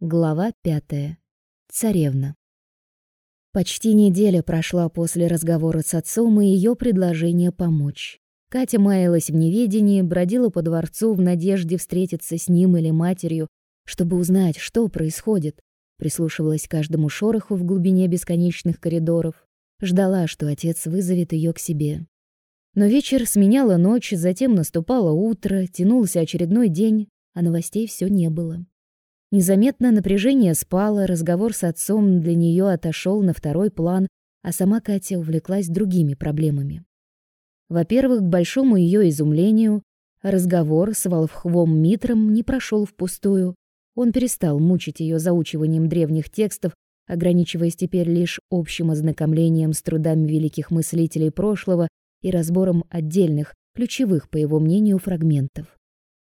Глава пятая. Царевна. Почти неделя прошла после разговора с отцом и ее предложения помочь. Катя маялась в неведении, бродила по дворцу в надежде встретиться с ним или матерью, чтобы узнать, что происходит. Прислушивалась к каждому шороху в глубине бесконечных коридоров, ждала, что отец вызовет ее к себе. Но вечер сменяла ночь, затем наступало утро, тянулся очередной день, а новостей все не было. Незаметно напряжение спало, разговор с отцом для нее отошел на второй план, а сама Катя увлеклась другими проблемами. Во-первых, к большому ее изумлению, разговор с Волхвом Митром не прошел впустую. Он перестал мучить ее заучиванием древних текстов, ограничиваясь теперь лишь общим ознакомлением с трудами великих мыслителей прошлого и разбором отдельных, ключевых, по его мнению, фрагментов.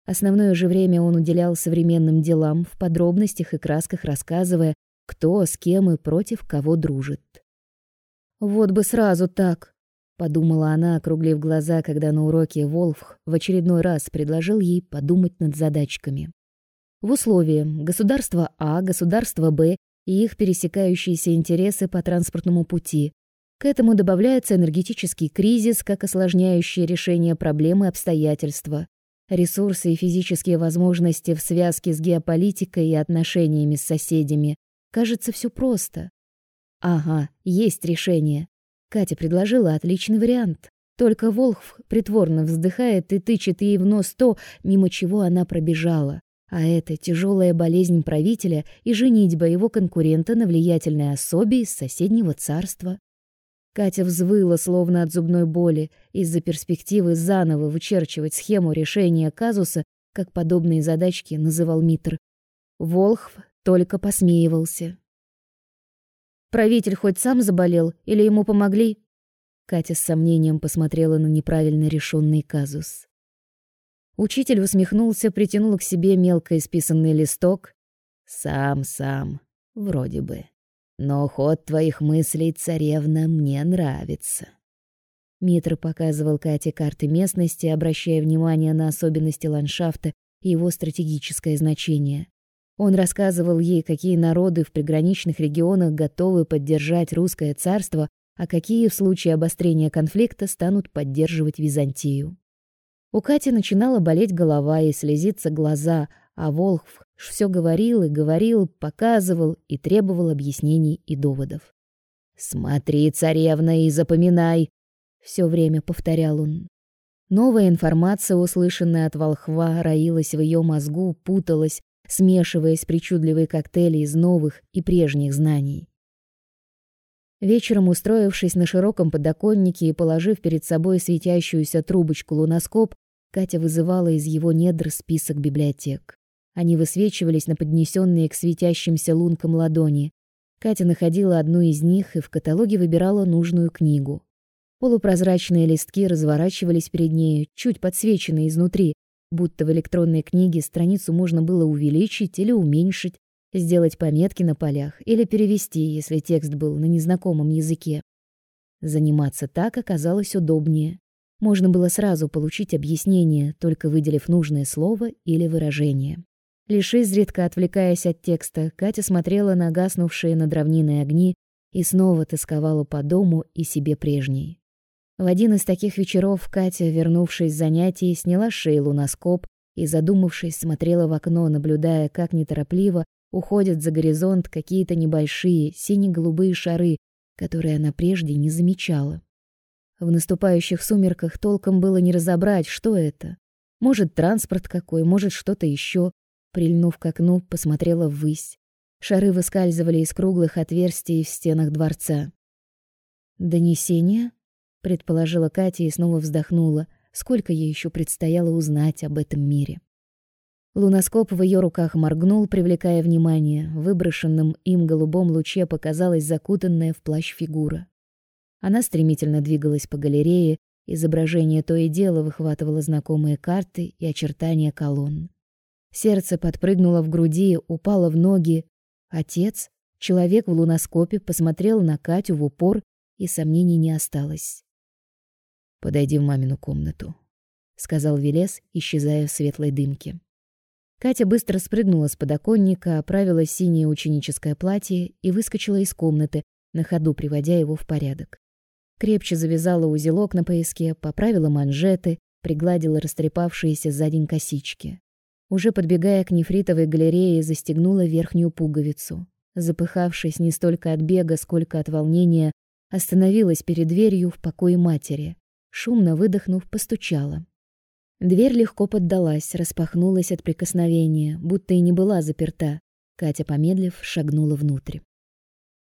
Основное же время он уделял современным делам, в подробностях и красках рассказывая, кто с кем и против кого дружит. «Вот бы сразу так!» — подумала она, округлив глаза, когда на уроке Волф в очередной раз предложил ей подумать над задачками. В условии государства А, государства Б и их пересекающиеся интересы по транспортному пути. К этому добавляется энергетический кризис как осложняющее решение проблемы обстоятельства ресурсы и физические возможности в связке с геополитикой и отношениями с соседями. Кажется, все просто. Ага, есть решение. Катя предложила отличный вариант. Только Волхв притворно вздыхает и тычет ей в нос то, мимо чего она пробежала. А это тяжелая болезнь правителя и женитьба его конкурента на влиятельной особе из соседнего царства. Катя взвыла, словно от зубной боли, из-за перспективы заново вычерчивать схему решения казуса, как подобные задачки называл Митр. Волхв только посмеивался. «Правитель хоть сам заболел или ему помогли?» Катя с сомнением посмотрела на неправильно решенный казус. Учитель усмехнулся, притянул к себе мелко исписанный листок. «Сам, сам, вроде бы». Но ход твоих мыслей, царевна, мне нравится. Митр показывал Кате карты местности, обращая внимание на особенности ландшафта и его стратегическое значение. Он рассказывал ей, какие народы в приграничных регионах готовы поддержать русское царство, а какие в случае обострения конфликта станут поддерживать Византию. У Кати начинала болеть голова и слезиться глаза, а Волхв все говорил и говорил, показывал и требовал объяснений и доводов. «Смотри, царевна, и запоминай!» — все время повторял он. Новая информация, услышанная от волхва, роилась в ее мозгу, путалась, смешиваясь причудливые коктейли из новых и прежних знаний. Вечером, устроившись на широком подоконнике и положив перед собой светящуюся трубочку луноскоп, Катя вызывала из его недр список библиотек. Они высвечивались на поднесенные к светящимся лункам ладони. Катя находила одну из них и в каталоге выбирала нужную книгу. Полупрозрачные листки разворачивались перед ней, чуть подсвеченные изнутри, будто в электронной книге страницу можно было увеличить или уменьшить, сделать пометки на полях или перевести, если текст был на незнакомом языке. Заниматься так оказалось удобнее. Можно было сразу получить объяснение, только выделив нужное слово или выражение. Лишь изредка отвлекаясь от текста, Катя смотрела на гаснувшие над равниной огни и снова тосковала по дому и себе прежней. В один из таких вечеров Катя, вернувшись с занятий, сняла с шеи луноскоп и, задумавшись, смотрела в окно, наблюдая, как неторопливо уходят за горизонт какие-то небольшие сине-голубые шары, которые она прежде не замечала. В наступающих сумерках толком было не разобрать, что это. Может, транспорт какой, может, что-то еще. Прильнув к окну, посмотрела ввысь. Шары выскальзывали из круглых отверстий в стенах дворца. «Донесение?» — предположила Катя и снова вздохнула. Сколько ей еще предстояло узнать об этом мире. Луноскоп в ее руках моргнул, привлекая внимание. В выброшенном им голубом луче показалась закутанная в плащ фигура. Она стремительно двигалась по галерее, изображение то и дело выхватывало знакомые карты и очертания колонн. Сердце подпрыгнуло в груди, упало в ноги. Отец, человек в луноскопе, посмотрел на Катю в упор, и сомнений не осталось. «Подойди в мамину комнату», — сказал Велес, исчезая в светлой дымке. Катя быстро спрыгнула с подоконника, оправила синее ученическое платье и выскочила из комнаты, на ходу приводя его в порядок. Крепче завязала узелок на пояске, поправила манжеты, пригладила растрепавшиеся за день косички. Уже подбегая к нефритовой галерее, застегнула верхнюю пуговицу. Запыхавшись не столько от бега, сколько от волнения, остановилась перед дверью в покое матери. Шумно выдохнув, постучала. Дверь легко поддалась, распахнулась от прикосновения, будто и не была заперта. Катя, помедлив, шагнула внутрь.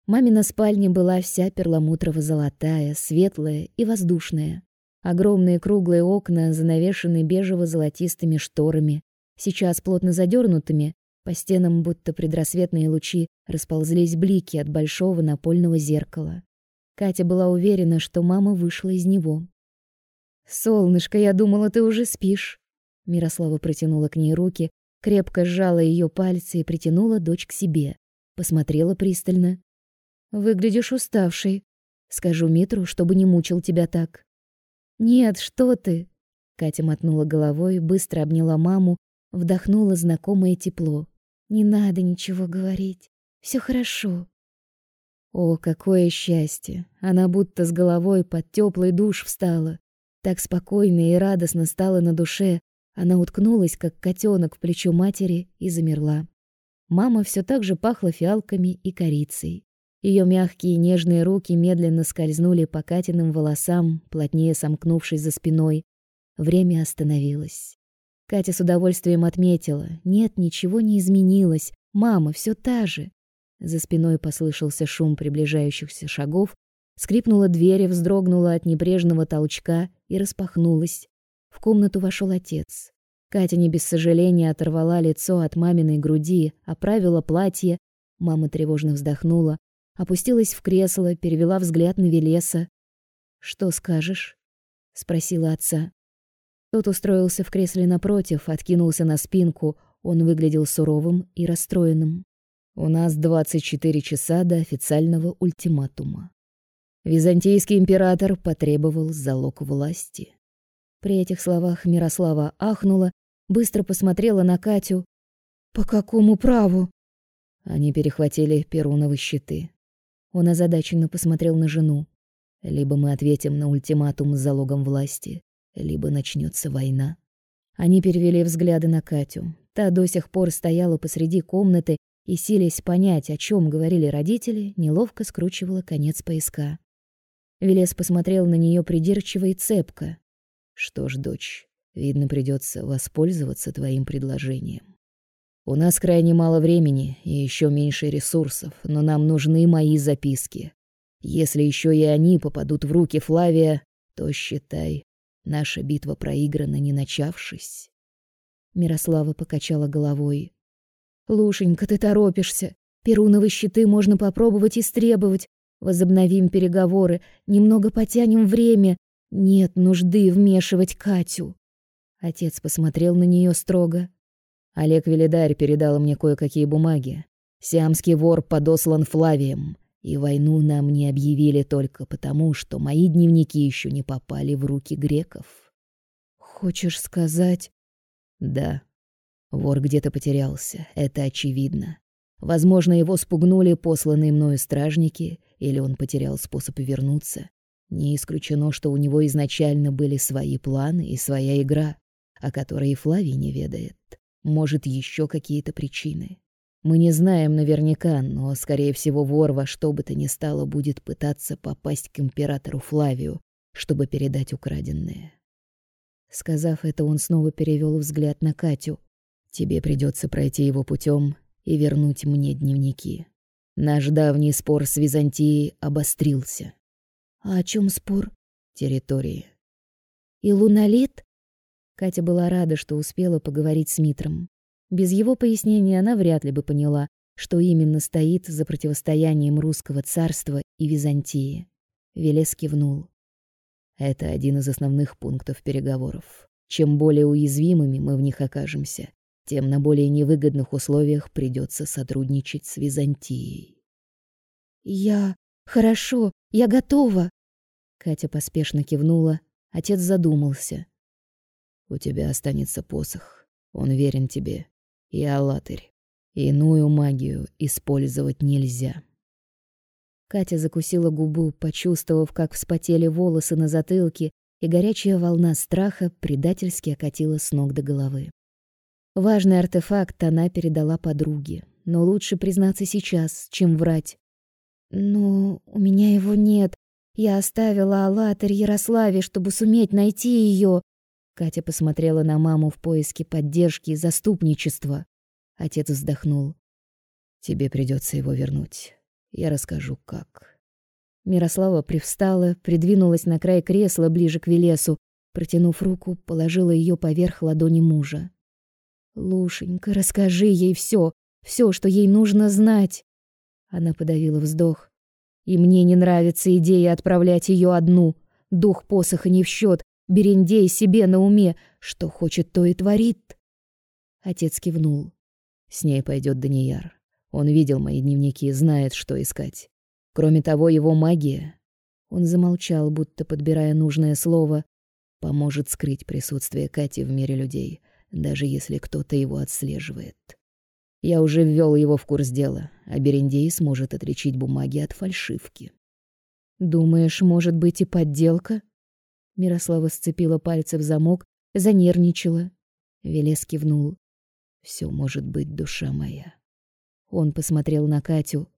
Мамина спальня была вся перламутрово-золотая, светлая и воздушная. Огромные круглые окна, занавешенные бежево-золотистыми шторами, сейчас плотно задернутыми, по стенам будто предрассветные лучи расползлись блики от большого напольного зеркала. Катя была уверена, что мама вышла из него. «Солнышко, я думала, ты уже спишь». Мирослава протянула к ней руки, крепко сжала ее пальцы и притянула дочь к себе. Посмотрела пристально. «Выглядишь уставшей. Скажу Митру, чтобы не мучил тебя так». «Нет, что ты!» Катя мотнула головой, быстро обняла маму, вдохнула знакомое тепло. «Не надо ничего говорить. Все хорошо». О, какое счастье! Она будто с головой под теплый душ встала. Так спокойно и радостно стало на душе. Она уткнулась, как котенок, в плечо матери и замерла. Мама все так же пахла фиалками и корицей. Ее мягкие нежные руки медленно скользнули по Катиным волосам, плотнее сомкнувшись за спиной. Время остановилось. Катя с удовольствием отметила: нет, ничего не изменилось. Мама все та же. За спиной послышался шум приближающихся шагов, скрипнула дверь, вздрогнула от небрежного толчка и распахнулась. В комнату вошел отец. Катя не без сожаления оторвала лицо от маминой груди, оправила платье. Мама тревожно вздохнула, опустилась в кресло, перевела взгляд на Велеса. «Что скажешь?» — спросила отца. Тот устроился в кресле напротив, откинулся на спинку. Он выглядел суровым и расстроенным. У нас 24 часа до официального ультиматума. Византийский император потребовал залог власти. При этих словах Мирослава ахнула, быстро посмотрела на Катю. По какому праву? Они перехватили перуновые щиты. Он озадаченно посмотрел на жену. Либо мы ответим на ультиматум с залогом власти, либо начнется война. Они перевели взгляды на Катю. Та до сих пор стояла посреди комнаты и, силясь понять, о чем говорили родители, неловко скручивала конец пояска. Велес посмотрел на нее придирчиво и цепко. «Что ж, дочь, видно, придется воспользоваться твоим предложением. У нас крайне мало времени и еще меньше ресурсов, но нам нужны мои записки. Если еще и они попадут в руки Флавия, то, считай, наша битва проиграна, не начавшись». Мирослава покачала головой. Лушенька, ты торопишься. Перуновые щиты можно попробовать истребовать. Возобновим переговоры, немного потянем время. Нет нужды вмешивать Катю. Отец посмотрел на нее строго. Олег Велидарь передал мне кое-какие бумаги. Сиамский вор подослан Флавием, и войну нам не объявили только потому, что мои дневники еще не попали в руки греков. Хочешь сказать? Да. Вор где-то потерялся, это очевидно. Возможно, его спугнули посланные мною стражники, или он потерял способ вернуться. Не исключено, что у него изначально были свои планы и своя игра, о которой и Флавий не ведает. Может, еще какие-то причины. Мы не знаем наверняка, но, скорее всего, вор во что бы то ни стало будет пытаться попасть к императору Флавию, чтобы передать украденное. Сказав это, он снова перевел взгляд на Катю. Тебе придется пройти его путем и вернуть мне дневники. Наш давний спор с Византией обострился. А о чем спор? Территории. И лунолит? Катя была рада, что успела поговорить с Митром. Без его пояснения она вряд ли бы поняла, что именно стоит за противостоянием русского царства и Византии. Велес кивнул. Это один из основных пунктов переговоров. Чем более уязвимыми мы в них окажемся, тем на более невыгодных условиях придется сотрудничать с Византией. Я... Хорошо, я готова. Катя поспешно кивнула. Отец задумался. У тебя останется посох. Он верен тебе. И Аллатырь. Иную магию использовать нельзя. Катя закусила губу, почувствовав, как вспотели волосы на затылке, и горячая волна страха предательски окатила с ног до головы. Важный артефакт она передала подруге, но лучше признаться сейчас, чем врать. «Ну, у меня его нет. Я оставила Аллатырь Ярославе, чтобы суметь найти ее. Катя посмотрела на маму в поиске поддержки и заступничества. Отец вздохнул. «Тебе придется его вернуть. Я расскажу, как». Мирослава привстала, придвинулась на край кресла ближе к Велесу, протянув руку, положила ее поверх ладони мужа. «Лушенька, расскажи ей все, все, что ей нужно знать!» Она подавила вздох. «И мне не нравится идея отправлять ее одну. Дух посоха не в счет, Берендей себе на уме, что хочет, то и творит». Отец кивнул. «С ней пойдет Данияр. Он видел мои дневники, знает, что искать. Кроме того, его магия...» Он замолчал, будто подбирая нужное слово. «Поможет скрыть присутствие Кати в мире людей» даже если кто-то его отслеживает. Я уже ввел его в курс дела, а Берендей сможет отличить бумаги от фальшивки. Думаешь, может быть и подделка? Мирослава сцепила пальцы в замок, занервничала. Велес кивнул. Все может быть, душа моя. Он посмотрел на Катю.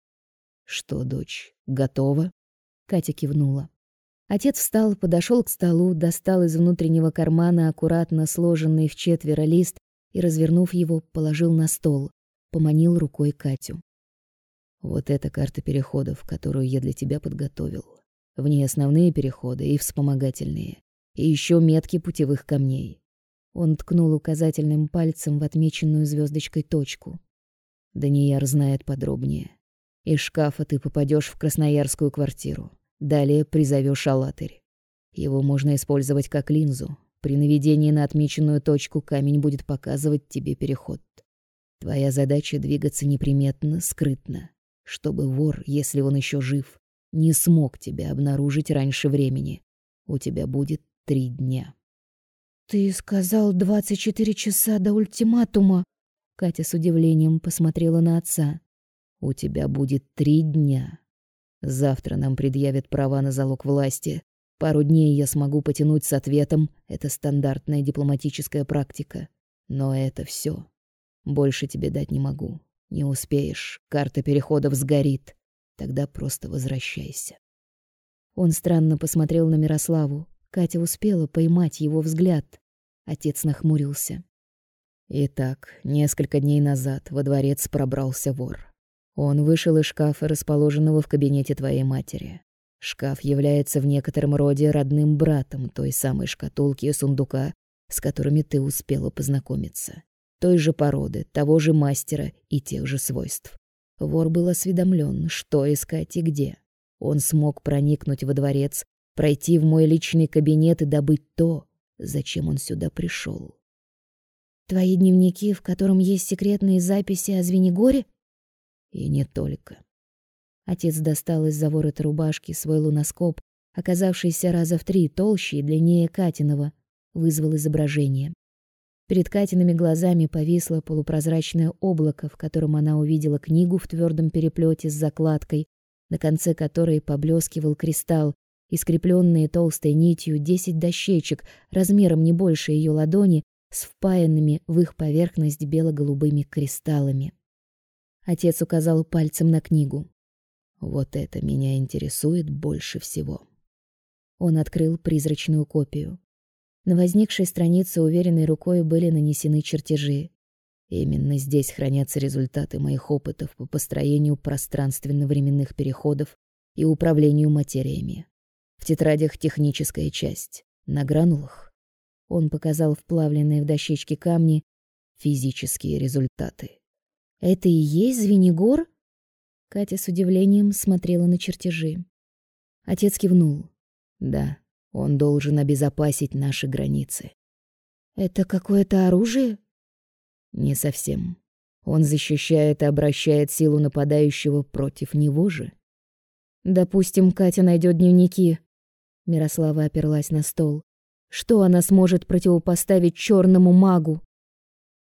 Что, дочь, готова? Катя кивнула. Отец встал, подошел к столу, достал из внутреннего кармана аккуратно сложенный в четверо лист и, развернув его, положил на стол, поманил рукой Катю. Вот эта карта переходов, которую я для тебя подготовил. В ней основные переходы и вспомогательные, и еще метки путевых камней. Он ткнул указательным пальцем в отмеченную звездочкой точку. Данияр знает подробнее. Из шкафа ты попадешь в красноярскую квартиру. Далее призовешь Алатырь. Его можно использовать как линзу. При наведении на отмеченную точку камень будет показывать тебе переход. Твоя задача двигаться неприметно, скрытно, чтобы вор, если он еще жив, не смог тебя обнаружить раньше времени. У тебя будет три дня. Ты сказал двадцать четыре часа до ультиматума. Катя с удивлением посмотрела на отца. У тебя будет три дня. Завтра нам предъявят права на залог власти. Пару дней я смогу потянуть с ответом. Это стандартная дипломатическая практика. Но это все. Больше тебе дать не могу. Не успеешь. Карта переходов сгорит. Тогда просто возвращайся. Он странно посмотрел на Мирославу. Катя успела поймать его взгляд. Отец нахмурился. Итак, несколько дней назад во дворец пробрался вор. Он вышел из шкафа, расположенного в кабинете твоей матери. Шкаф является в некотором роде родным братом той самой шкатулки и сундука, с которыми ты успела познакомиться. Той же породы, того же мастера и тех же свойств. Вор был осведомлен, что искать и где. Он смог проникнуть во дворец, пройти в мой личный кабинет и добыть то, зачем он сюда пришел. Твои дневники, в котором есть секретные записи о Звенигоре? И не только. Отец достал из-за ворота рубашки свой луноскоп, оказавшийся раза в три толще и длиннее Катиного, вызвал изображение. Перед Катиными глазами повисло полупрозрачное облако, в котором она увидела книгу в твердом переплете с закладкой, на конце которой поблескивал кристалл, и толстой нитью десять дощечек размером не больше ее ладони с впаянными в их поверхность бело-голубыми кристаллами. Отец указал пальцем на книгу. Вот это меня интересует больше всего. Он открыл призрачную копию. На возникшей странице уверенной рукой были нанесены чертежи. Именно здесь хранятся результаты моих опытов по построению пространственно-временных переходов и управлению материями. В тетрадях техническая часть, на гранулах. Он показал вплавленные в дощечки камни физические результаты. Это и есть Звенигор? Катя с удивлением смотрела на чертежи. Отец кивнул. Да, он должен обезопасить наши границы. Это какое-то оружие? Не совсем. Он защищает и обращает силу нападающего против него же. Допустим, Катя найдет дневники. Мирослава оперлась на стол. Что она сможет противопоставить черному магу?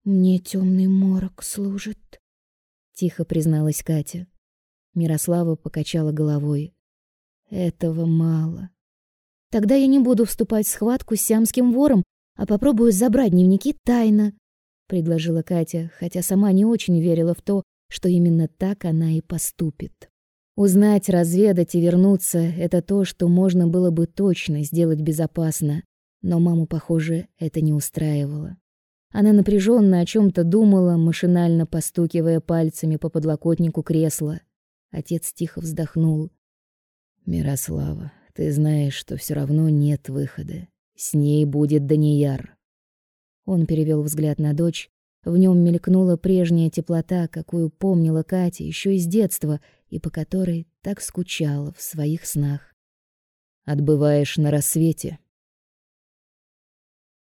Мне темный морок служит, тихо призналась Катя. Мирослава покачала головой. Этого мало. Тогда я не буду вступать в схватку с сиамским вором, а попробую забрать дневники тайно, предложила Катя, хотя сама не очень верила в то, что именно так она и поступит. Узнать, разведать и вернуться это то, что можно было бы точно сделать безопасно, но маму, похоже, это не устраивало. Она напряженно о чем то думала, машинально постукивая пальцами по подлокотнику кресла. Отец тихо вздохнул. Мирослава, ты знаешь, что все равно нет выхода. С ней будет Данияр. Он перевел взгляд на дочь. В нем мелькнула прежняя теплота, какую помнила Катя еще из детства и по которой так скучала в своих снах. Отбываешь на рассвете,